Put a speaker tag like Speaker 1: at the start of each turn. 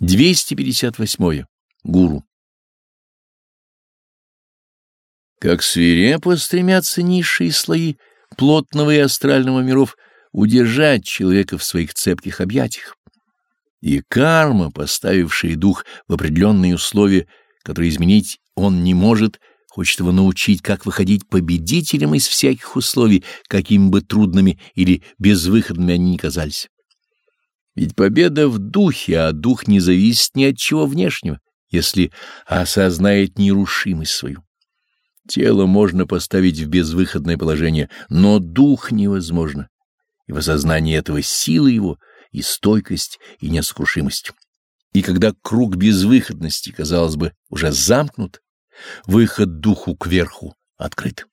Speaker 1: 258. Гуру. Как свирепо стремятся низшие слои плотного и астрального миров удержать человека в своих цепких объятиях. И карма, поставившая дух в определенные условия, которые изменить он не может, хочет его научить, как выходить победителем из всяких условий, какими бы трудными или безвыходными они ни казались. Ведь победа в духе, а дух не зависит ни от чего внешнего, если осознает нерушимость свою. Тело можно поставить в безвыходное положение, но дух невозможно, и в осознании этого сила его, и стойкость, и несокрушимость. И когда круг безвыходности, казалось бы, уже замкнут, выход духу кверху открыт.